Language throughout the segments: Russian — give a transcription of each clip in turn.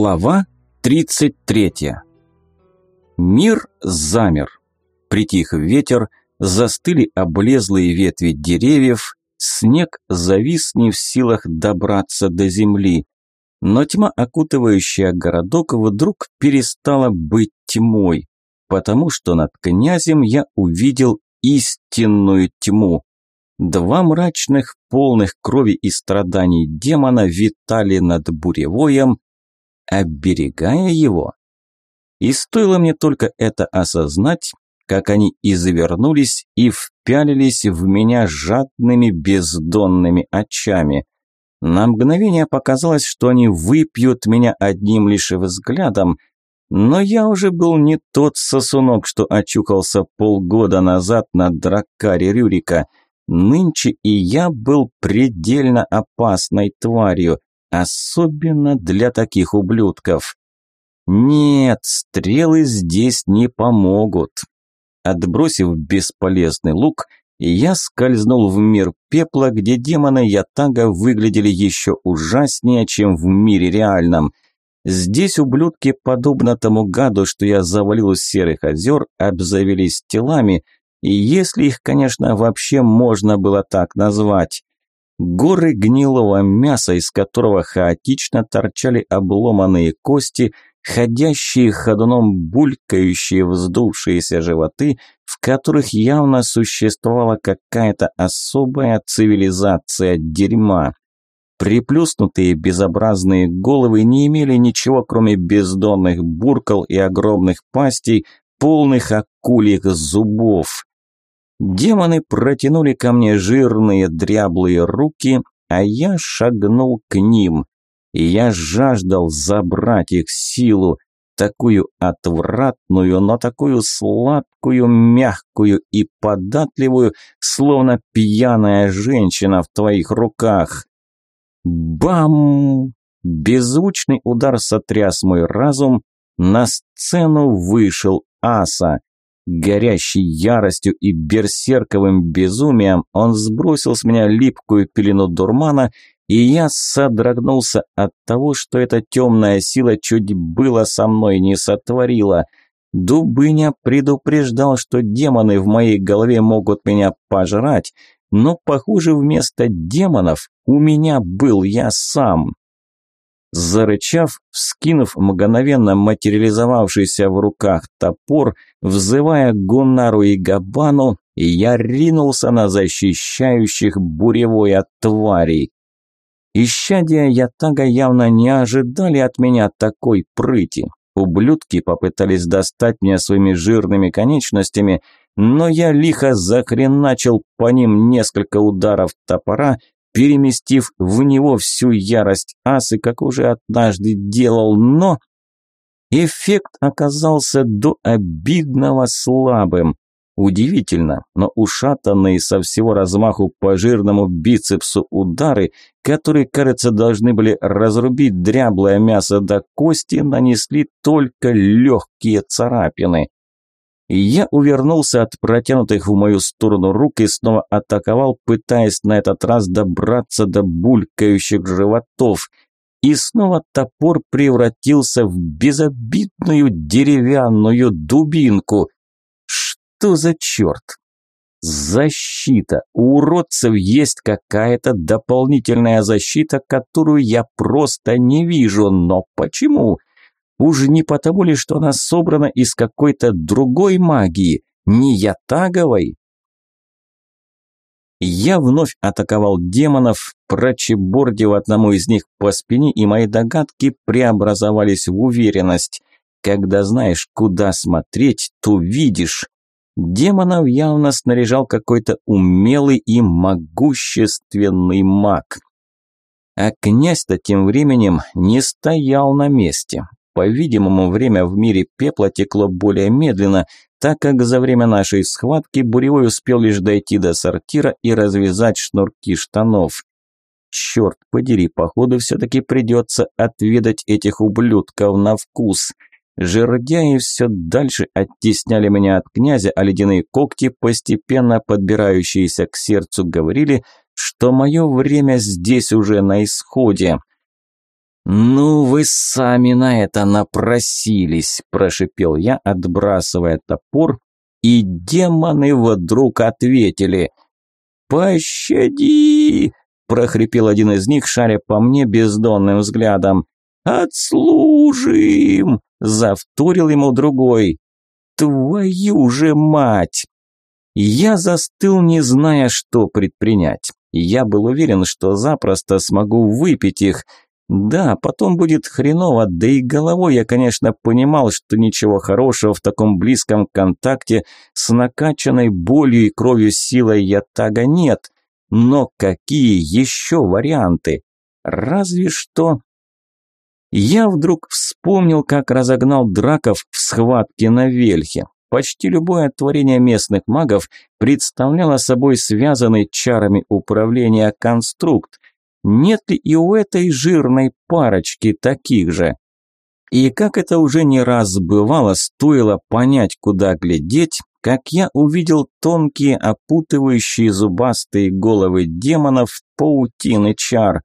Глава 33. Мир замер. Притих ветер, застыли облезлые ветви деревьев, снег завис не в силах добраться до земли. Но тьма, окутывающая городок, вдруг перестала быть тьмой, потому что над князем я увидел истинную тьму. Два мрачных, полных крови и страданий демона витали над буревоем, оберегая его. И стоило мне только это осознать, как они извернулись и впялились в меня жадными бездонными очами. На мгновение показалось, что они выпьют меня одним лишь взглядом, но я уже был не тот сосунок, что очухался полгода назад на дракаре Рюрика. Нынче и я был предельно опасной тварью, Особенно для таких ублюдков. Нет, стрелы здесь не помогут. Отбросив бесполезный лук, я скользнул в мир пепла, где демоны Ятага выглядели еще ужаснее, чем в мире реальном. Здесь ублюдки, подобно тому гаду, что я завалил из серых озер, обзавелись телами, и если их, конечно, вообще можно было так назвать. Горы гнилого мяса, из которого хаотично торчали обломанные кости, ходящие ходуном булькающие вздувшиеся животы, в которых явно существовала какая-то особая цивилизация дерьма. Приплюснутые безобразные головы не имели ничего, кроме бездонных буркал и огромных пастей, полных акульих зубов. Демоны протянули ко мне жирные дряблые руки, а я шагнул к ним. Я жаждал забрать их силу, такую отвратную, но такую сладкую, мягкую и податливую, словно пьяная женщина в твоих руках. Бам! Беззвучный удар сотряс мой разум, на сцену вышел Аса. Горящий яростью и берсерковым безумием, он сбросил с меня липкую пелену дурмана, и я содрогнулся от того, что эта темная сила чуть было со мной не сотворила. Дубыня предупреждал, что демоны в моей голове могут меня пожрать, но, похоже, вместо демонов у меня был я сам. Зарычав, вскинув мгновенно материализовавшийся в руках топор, взывая Гуннару и Габану, я ринулся на защищающих буревой тварей. Исчадия Ятага явно не ожидали от меня такой прыти. Ублюдки попытались достать меня своими жирными конечностями, но я лихо захреначил по ним несколько ударов топора, переместив в него всю ярость асы, как уже однажды делал, но... Эффект оказался до обидного слабым. Удивительно, но ушатанные со всего размаху по жирному бицепсу удары, которые, кажется, должны были разрубить дряблое мясо до кости, нанесли только легкие царапины. Я увернулся от протянутых в мою сторону рук и снова атаковал, пытаясь на этот раз добраться до булькающих животов. И снова топор превратился в безобидную деревянную дубинку. Что за черт? Защита. У уродцев есть какая-то дополнительная защита, которую я просто не вижу. Но почему? Уж не потому ли, что она собрана из какой-то другой магии, не ятаговой? Я вновь атаковал демонов, прочебордив одному из них по спине, и мои догадки преобразовались в уверенность. Когда знаешь, куда смотреть, то видишь. Демонов явно снаряжал какой-то умелый и могущественный маг. А князь-то тем временем не стоял на месте. По-видимому, время в мире пепла текло более медленно, так как за время нашей схватки Буревой успел лишь дойти до сортира и развязать шнурки штанов. Черт подери, походу все-таки придется отведать этих ублюдков на вкус. Жердяи все дальше оттесняли меня от князя, а ледяные когти, постепенно подбирающиеся к сердцу, говорили, что мое время здесь уже на исходе. «Ну вы сами на это напросились», – прошипел я, отбрасывая топор, и демоны вдруг ответили. «Пощади!» – прохрипел один из них, шаря по мне бездонным взглядом. «Отслужим!» – завторил ему другой. «Твою же мать!» Я застыл, не зная, что предпринять. Я был уверен, что запросто смогу выпить их – да, потом будет хреново, да и головой я, конечно, понимал, что ничего хорошего в таком близком контакте с накачанной болью и кровью силой Ятага нет. Но какие еще варианты? Разве что... Я вдруг вспомнил, как разогнал драков в схватке на Вельхе. Почти любое творение местных магов представляло собой связанный чарами управления конструкт, нет ли и у этой жирной парочки таких же? И как это уже не раз бывало, стоило понять, куда глядеть, как я увидел тонкие, опутывающие зубастые головы демонов паутины чар.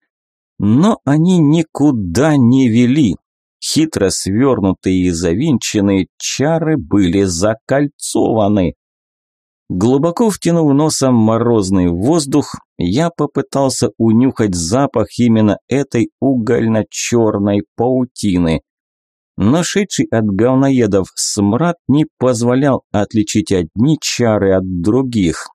Но они никуда не вели. Хитро свернутые и завинченные чары были закольцованы. Глубоко втянув носом морозный воздух, я попытался унюхать запах именно этой угольно-черной паутины. Но шедший от говноедов смрад не позволял отличить одни чары от других.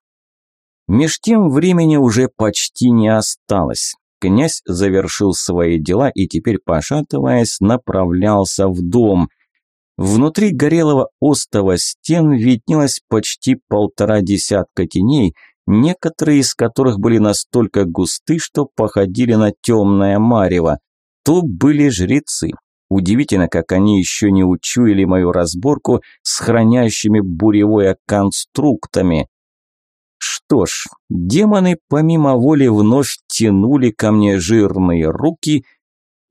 Меж тем времени уже почти не осталось. Князь завершил свои дела и теперь, пошатываясь, направлялся в дом. Внутри горелого остова стен виднелось почти полтора десятка теней, некоторые из которых были настолько густы, что походили на темное марево. То были жрецы. Удивительно, как они еще не учуяли мою разборку с хранящими буревое конструктами. Что ж, демоны помимо воли вновь тянули ко мне жирные руки,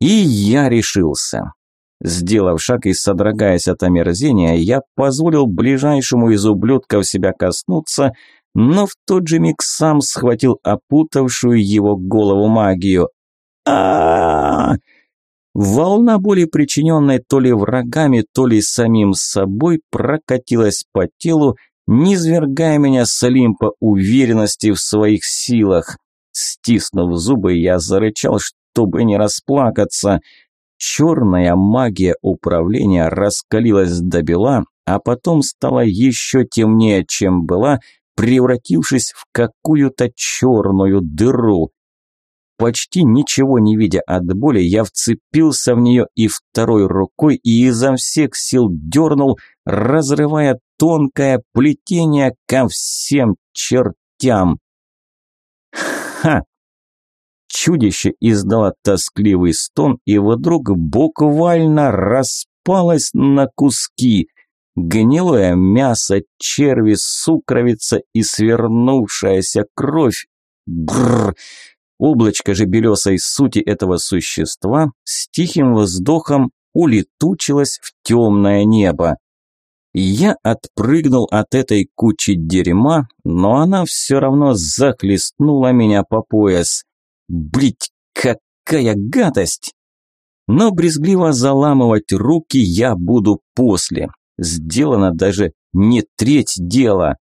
и я решился. Сделав шаг и содрогаясь от омерзения, я позволил ближайшему из ублюдков себя коснуться, но в тот же миг сам схватил опутавшую его голову магию. а, Волна боли, причиненной то ли врагами, то ли самим собой, прокатилась по телу, низвергая меня с Олимпа уверенности в своих силах. Стиснув зубы, я зарычал, чтобы не расплакаться – Черная магия управления раскалилась до бела, а потом стала еще темнее, чем была, превратившись в какую-то черную дыру. Почти ничего не видя от боли, я вцепился в нее и второй рукой и изо всех сил дернул, разрывая тонкое плетение ко всем чертям. Ха! Чудище издало тоскливый стон и вдруг буквально распалось на куски. Гнилое мясо, черви, сукровица и свернувшаяся кровь. Бррр! Облачко же белесой сути этого существа с тихим вздохом улетучилось в темное небо. Я отпрыгнул от этой кучи дерьма, но она все равно захлестнула меня по пояс. Блять, какая гадость! Но брезгливо заламывать руки я буду после. Сделано даже не треть дела.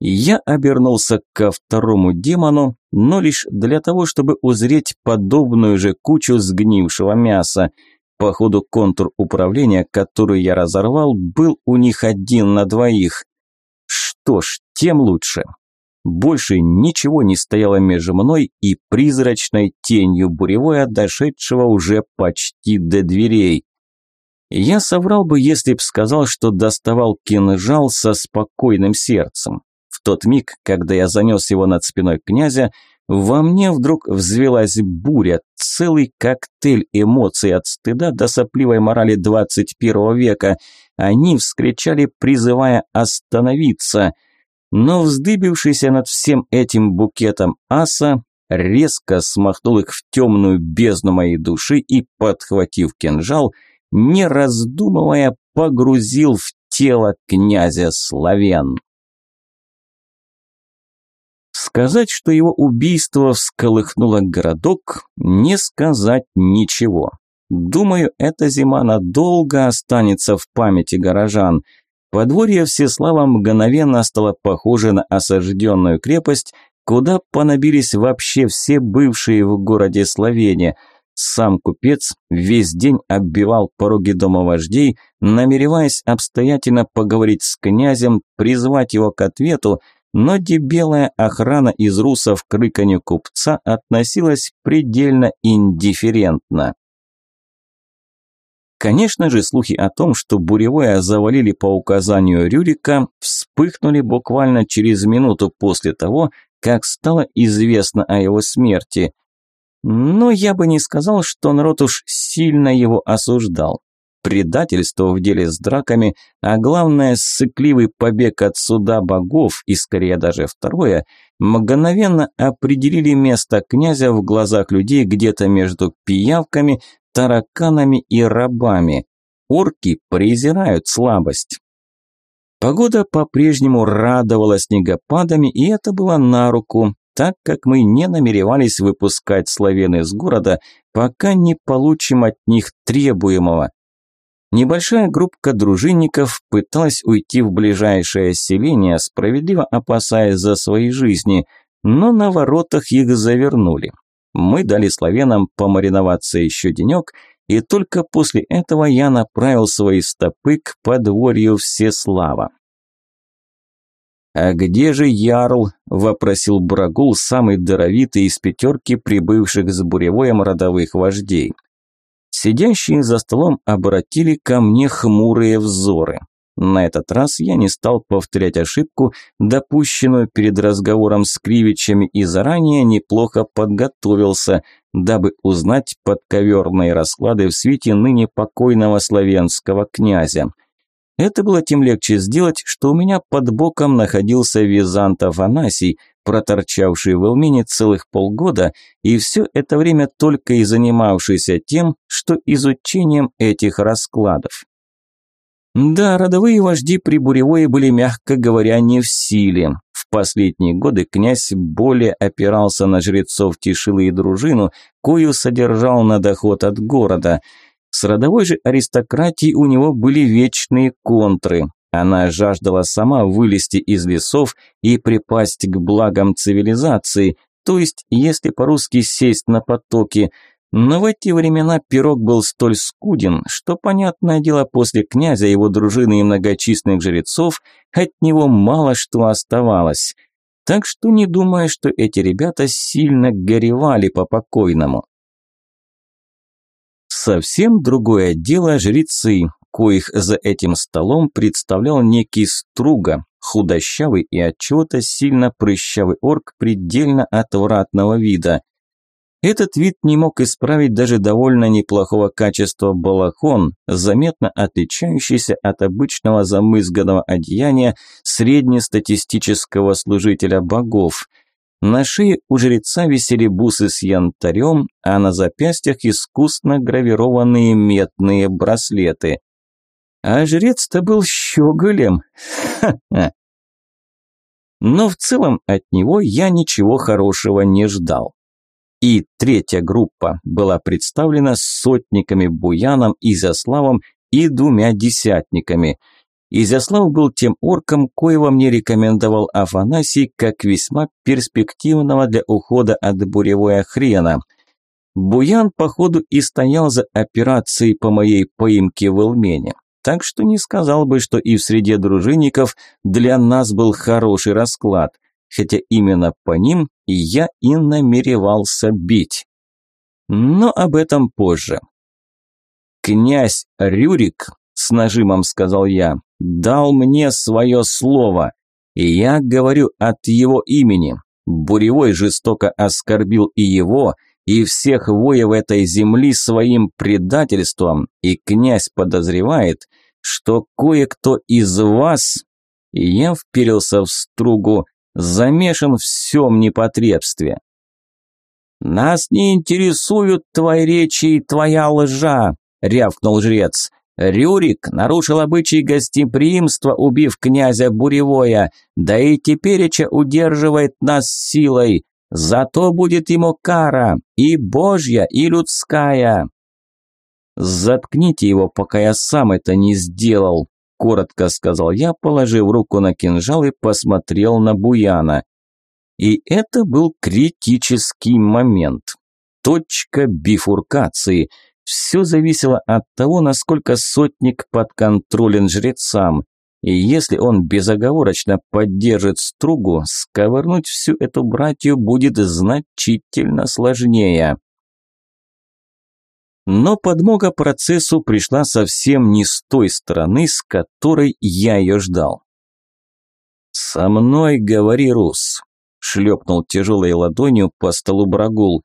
Я обернулся ко второму демону, но лишь для того, чтобы узреть подобную же кучу сгнившего мяса. Походу, контур управления, который я разорвал, был у них один на двоих. Что ж, тем лучше. Больше ничего не стояло между мной и призрачной тенью буревой, дошедшего уже почти до дверей. Я соврал бы, если б сказал, что доставал кинжал со спокойным сердцем. В тот миг, когда я занес его над спиной князя, во мне вдруг взвелась буря, целый коктейль эмоций от стыда до сопливой морали 21 века. Они вскричали, призывая остановиться – но вздыбившийся над всем этим букетом аса резко смахнул их в темную бездну моей души и, подхватив кинжал, не раздумывая, погрузил в тело князя Славян. Сказать, что его убийство всколыхнуло городок, не сказать ничего. Думаю, эта зима надолго останется в памяти горожан. Подворье Всеслава мгновенно стало похоже на осажденную крепость, куда понабились вообще все бывшие в городе Словения. Сам купец весь день оббивал пороги дома вождей, намереваясь обстоятельно поговорить с князем, призвать его к ответу, но дебелая охрана из русов к рыканью купца относилась предельно индифферентно. Конечно же, слухи о том, что Буревое завалили по указанию Рюрика, вспыхнули буквально через минуту после того, как стало известно о его смерти. Но я бы не сказал, что народ уж сильно его осуждал предательство в деле с драками, а главное, сыкливый побег от суда богов, и скорее даже второе, мгновенно определили место князя в глазах людей где-то между пиявками, тараканами и рабами. Орки презирают слабость. Погода по-прежнему радовала снегопадами, и это было на руку, так как мы не намеревались выпускать славян из города, пока не получим от них требуемого. Небольшая группка дружинников пыталась уйти в ближайшее селение, справедливо опасаясь за свои жизни, но на воротах их завернули. Мы дали славянам помариноваться еще денек, и только после этого я направил свои стопы к подворью Всеслава. «А где же Ярл?» – вопросил Брагул, самый даровитый из пятерки прибывших с буревоем родовых вождей. Сидящие за столом обратили ко мне хмурые взоры. На этот раз я не стал повторять ошибку, допущенную перед разговором с Кривичами и заранее неплохо подготовился, дабы узнать подковерные расклады в свете ныне покойного славянского князя. Это было тем легче сделать, что у меня под боком находился Визант Афанасий – проторчавший в Элмине целых полгода и все это время только и занимавшийся тем, что изучением этих раскладов. Да, родовые вожди при Буревое были, мягко говоря, не в силе. В последние годы князь более опирался на жрецов Тишилы и дружину, кою содержал на доход от города. С родовой же аристократией у него были вечные контры. Она жаждала сама вылезти из лесов и припасть к благам цивилизации, то есть, если по-русски сесть на потоки. Но в эти времена пирог был столь скуден, что, понятное дело, после князя, его дружины и многочисленных жрецов от него мало что оставалось. Так что не думаю, что эти ребята сильно горевали по покойному. Совсем другое дело жрецы, коих за этим столом представлял некий Струга, худощавый и отчего-то сильно прыщавый орк предельно отвратного вида. Этот вид не мог исправить даже довольно неплохого качества балахон, заметно отличающийся от обычного замызганного одеяния среднестатистического служителя богов – на шее у жреца висели бусы с янтарем, а на запястьях искусно гравированные медные браслеты. А жрец-то был щеголем. Но в целом от него я ничего хорошего не ждал. И третья группа была представлена сотниками Буяном, Изяславом и двумя десятниками. Изяслав был тем орком, коего мне рекомендовал Афанасий как весьма перспективного для ухода от буревой хрена. Буян, походу, и стоял за операцией по моей поимке в Элмене. Так что не сказал бы, что и в среде дружинников для нас был хороший расклад, хотя именно по ним я и намеревался бить. Но об этом позже. «Князь Рюрик», – с нажимом сказал я, – «дал мне свое слово, и я говорю от его имени. Буревой жестоко оскорбил и его, и всех воев этой земли своим предательством, и князь подозревает, что кое-кто из вас, и я вперился в стругу, замешан в всем непотребстве. «Нас не интересуют твои речи и твоя лжа», – рявкнул жрец. «Рюрик нарушил обычай гостеприимства, убив князя Буревоя, да и тепереча удерживает нас силой. Зато будет ему кара, и божья, и людская». «Заткните его, пока я сам это не сделал», – коротко сказал я, положив руку на кинжал и посмотрел на Буяна. И это был критический момент. Точка бифуркации. Все зависело от того, насколько сотник подконтролен жрецам. И если он безоговорочно поддержит стругу, сковырнуть всю эту братью будет значительно сложнее. Но подмога процессу пришла совсем не с той стороны, с которой я ее ждал. «Со мной говори, Рус», – шлепнул тяжелой ладонью по столу Брагул.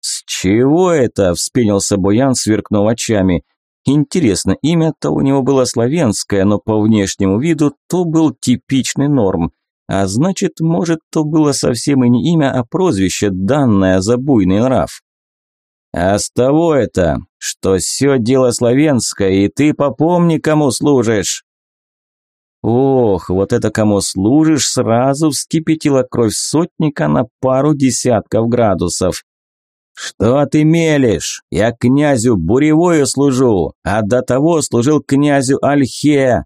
«С чего это?» – вспенился Буян, сверкнув очами. Интересно, имя-то у него было славянское, но по внешнему виду то был типичный норм. А значит, может, то было совсем и не имя, а прозвище, данное за буйный нрав. А с того это, что все дело славянское, и ты попомни, кому служишь. Ох, вот это кому служишь, сразу вскипятила кровь сотника на пару десятков градусов. «Что ты мелешь? Я князю Буревою служу, а до того служил князю Альхе.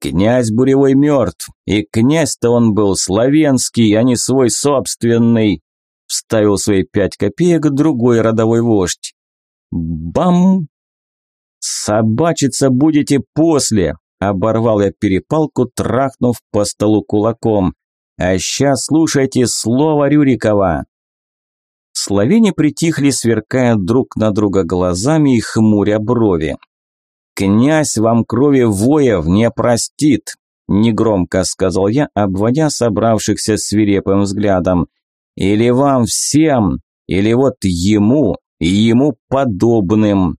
Князь Буревой мертв, и князь-то он был славянский, а не свой собственный вставил свои пять копеек другой родовой вождь. Бам! «Собачиться будете после!» – оборвал я перепалку, трахнув по столу кулаком. «А сейчас слушайте слово Рюрикова!» Словени притихли, сверкая друг на друга глазами и хмуря брови. «Князь вам крови воев не простит!» – негромко сказал я, обводя собравшихся свирепым взглядом. Или вам всем, или вот ему и ему подобным.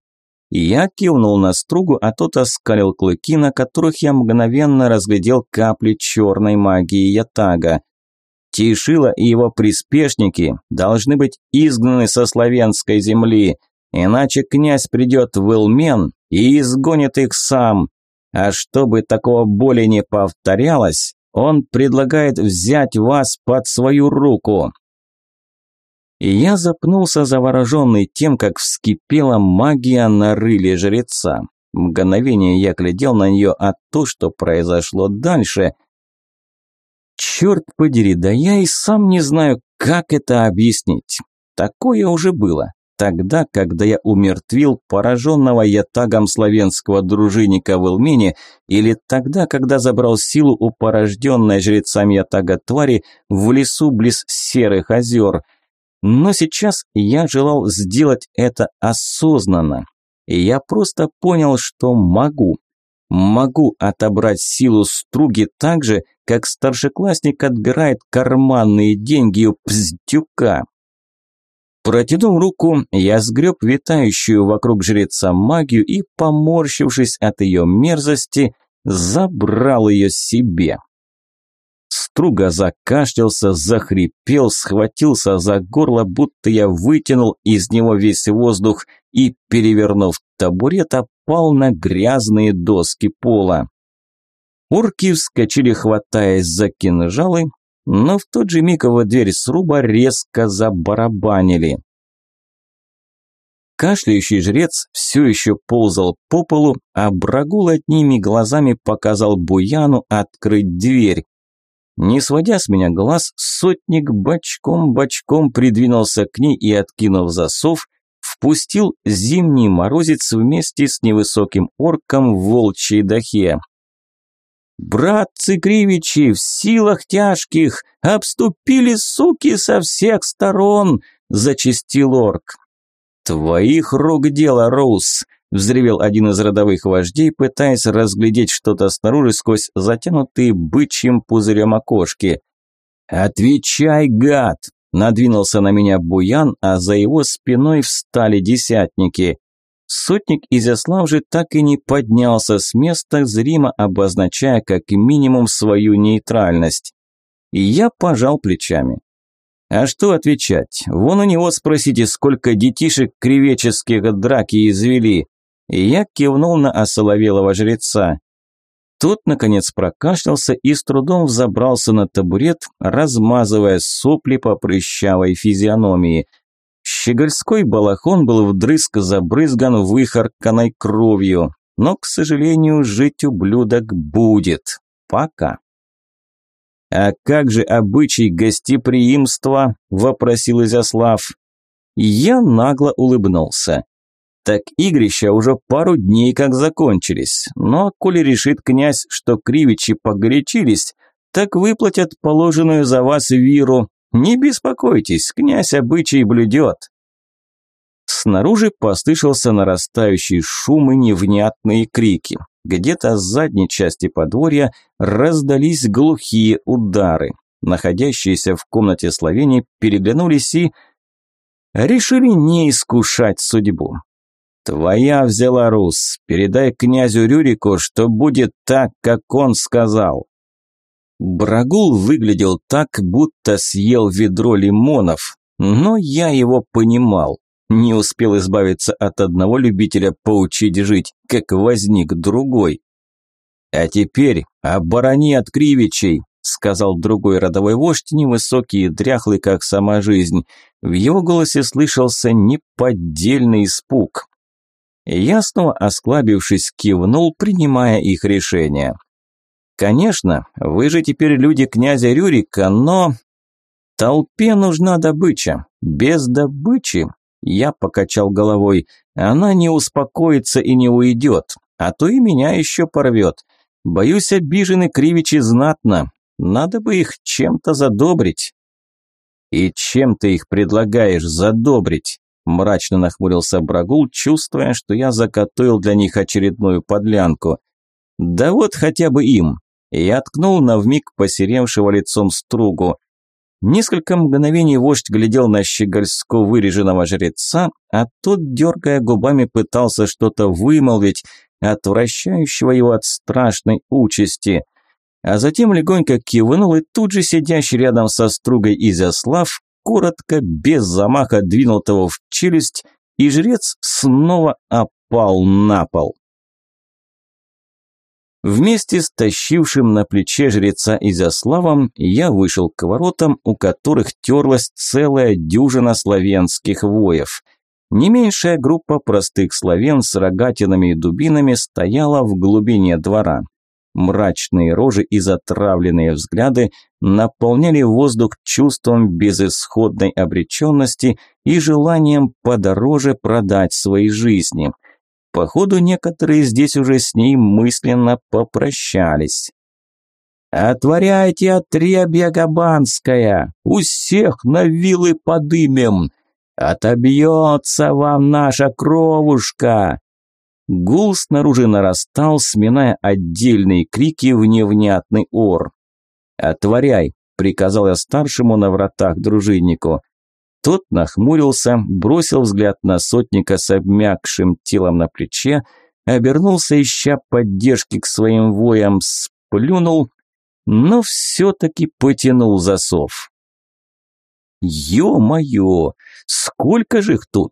Я кивнул на стругу, а тот оскалил клыки, на которых я мгновенно разглядел капли черной магии Ятага. Тишила и его приспешники должны быть изгнаны со славянской земли, иначе князь придет в Илмен и изгонит их сам. А чтобы такого более не повторялось, он предлагает взять вас под свою руку. И я запнулся, завороженный тем, как вскипела магия на рыле жреца. Мгновение я глядел на нее, а то, что произошло дальше... Черт подери, да я и сам не знаю, как это объяснить. Такое уже было. Тогда, когда я умертвил пораженного ятагом славянского дружинника в Илмене, или тогда, когда забрал силу у порожденной жрецами ятага твари в лесу близ Серых озер – но сейчас я желал сделать это осознанно. И я просто понял, что могу. Могу отобрать силу струги так же, как старшеклассник отбирает карманные деньги у пздюка. Протянув руку, я сгреб витающую вокруг жреца магию и, поморщившись от ее мерзости, забрал ее себе. Струга закашлялся, захрипел, схватился за горло, будто я вытянул из него весь воздух и, перевернув табурет, опал на грязные доски пола. Орки вскочили, хватаясь за кинжалы, но в тот же миг его дверь сруба резко забарабанили. Кашляющий жрец все еще ползал по полу, а Брагул одними глазами показал Буяну открыть дверь. Не сводя с меня глаз, сотник бочком-бочком придвинулся к ней и, откинув засов, впустил зимний морозец вместе с невысоким орком в волчьей дахе. «Братцы Кривичи, в силах тяжких, обступили суки со всех сторон!» – зачистил орк. «Твоих рук дело, Роуз!» Взревел один из родовых вождей, пытаясь разглядеть что-то снаружи сквозь затянутые бычьим пузырем окошки. «Отвечай, гад!» Надвинулся на меня Буян, а за его спиной встали десятники. Сотник Изяслав же так и не поднялся с места, зримо обозначая как минимум свою нейтральность. И я пожал плечами. А что отвечать? Вон у него спросите, сколько детишек кривеческих драки извели. И я кивнул на осоловелого жреца. Тот, наконец, прокашлялся и с трудом взобрался на табурет, размазывая сопли по прыщавой физиономии. Щегольской балахон был вдрызг забрызган выхарканной кровью, но, к сожалению, жить ублюдок будет. Пока. «А как же обычай гостеприимства?» – вопросил Изяслав. Я нагло улыбнулся. Так игрища уже пару дней как закончились, но коли решит князь, что кривичи погорячились, так выплатят положенную за вас виру. Не беспокойтесь, князь обычай блюдет. Снаружи послышался нарастающий шум и невнятные крики. Где-то с задней части подворья раздались глухие удары. Находящиеся в комнате Словении переглянулись и решили не искушать судьбу. «Твоя взяла Рус. Передай князю Рюрику, что будет так, как он сказал». Брагул выглядел так, будто съел ведро лимонов, но я его понимал. Не успел избавиться от одного любителя поучить жить, как возник другой. «А теперь оборони от кривичей», – сказал другой родовой вождь, невысокий и дряхлый, как сама жизнь. В его голосе слышался неподдельный испуг. Я снова, осклабившись, кивнул, принимая их решение. «Конечно, вы же теперь люди князя Рюрика, но...» «Толпе нужна добыча. Без добычи я покачал головой. Она не успокоится и не уйдет, а то и меня еще порвет. Боюсь, обижены кривичи знатно. Надо бы их чем-то задобрить. И чем ты их предлагаешь задобрить? Мрачно нахмурился Брагул, чувствуя, что я заготовил для них очередную подлянку. Да вот хотя бы им. Я ткнул на вмиг посеревшего лицом стругу. Несколько мгновений вождь глядел на щегольско выреженного жреца, а тот, дергая губами, пытался что-то вымолвить, отвращающего его от страшной участи. А затем легонько кивнул, и тут же сидящий рядом со стругой Изяслав коротко, без замаха двинул того в челюсть, и жрец снова опал на пол. Вместе с тащившим на плече жреца Изяславом я вышел к воротам, у которых терлась целая дюжина славянских воев. Не меньшая группа простых славян с рогатинами и дубинами стояла в глубине двора. Мрачные рожи и затравленные взгляды наполняли воздух чувством безысходной обреченности и желанием подороже продать свои жизни – Походу, некоторые здесь уже с ней мысленно попрощались. «Отворяйте отребья Габанская! У всех на вилы подымем! Отобьется вам наша кровушка!» Гул снаружи нарастал, сминая отдельные крики в невнятный ор. «Отворяй!» – приказал я старшему на вратах дружиннику. Тот нахмурился, бросил взгляд на сотника с обмякшим телом на плече, обернулся, ища поддержки к своим воям, сплюнул, но все-таки потянул засов. Ё-моё, сколько же их тут!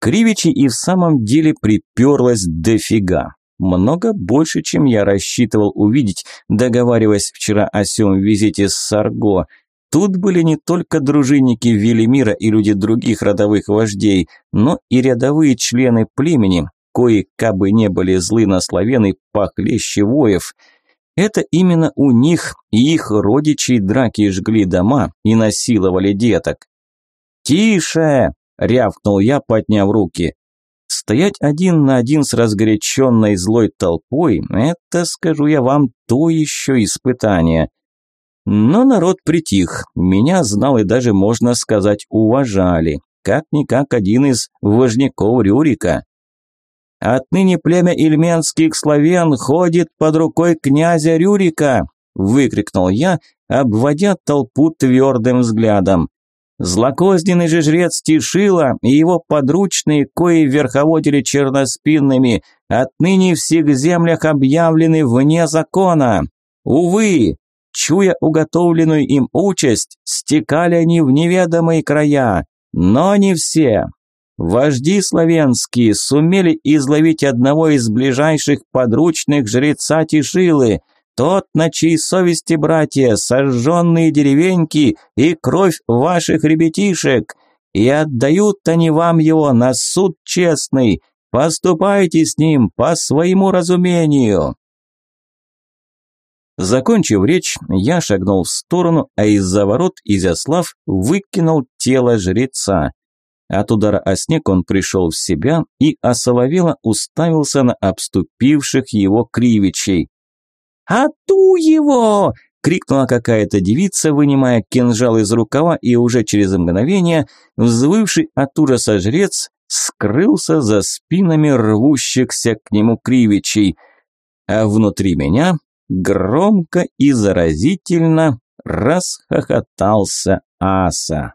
Кривичи и в самом деле приперлось дофига. Много больше, чем я рассчитывал увидеть, договариваясь вчера о сём визите с Сарго – Тут были не только дружинники Велимира и люди других родовых вождей, но и рядовые члены племени, кои кабы не были злы на славяны похлеще воев. Это именно у них и их родичей драки жгли дома и насиловали деток. «Тише!» – рявкнул я, подняв руки. Стоять один на один с разгоряченной злой толпой – это, скажу я вам, то еще испытание. Но народ притих, меня знал и даже, можно сказать, уважали. Как-никак один из вожняков Рюрика. «Отныне племя ильменских славян ходит под рукой князя Рюрика!» – выкрикнул я, обводя толпу твердым взглядом. Злокозненный же жрец Тишила и его подручные, кои верховодили черноспинными, отныне в всех землях объявлены вне закона. Увы, Чуя уготовленную им участь, стекали они в неведомые края, но не все. Вожди славянские сумели изловить одного из ближайших подручных жреца Тишилы, тот, на чьей совести, братья, сожженные деревеньки и кровь ваших ребятишек. И отдают они вам его на суд честный. Поступайте с ним по своему разумению. Закончив речь, я шагнул в сторону, а из-за ворот Изяслав выкинул тело жреца. От удара о снег он пришел в себя и осоловело уставился на обступивших его кривичей. «Ату его!» – крикнула какая-то девица, вынимая кинжал из рукава, и уже через мгновение взвывший от ужаса жрец скрылся за спинами рвущихся к нему кривичей. А внутри меня громко и заразительно расхохотался Аса.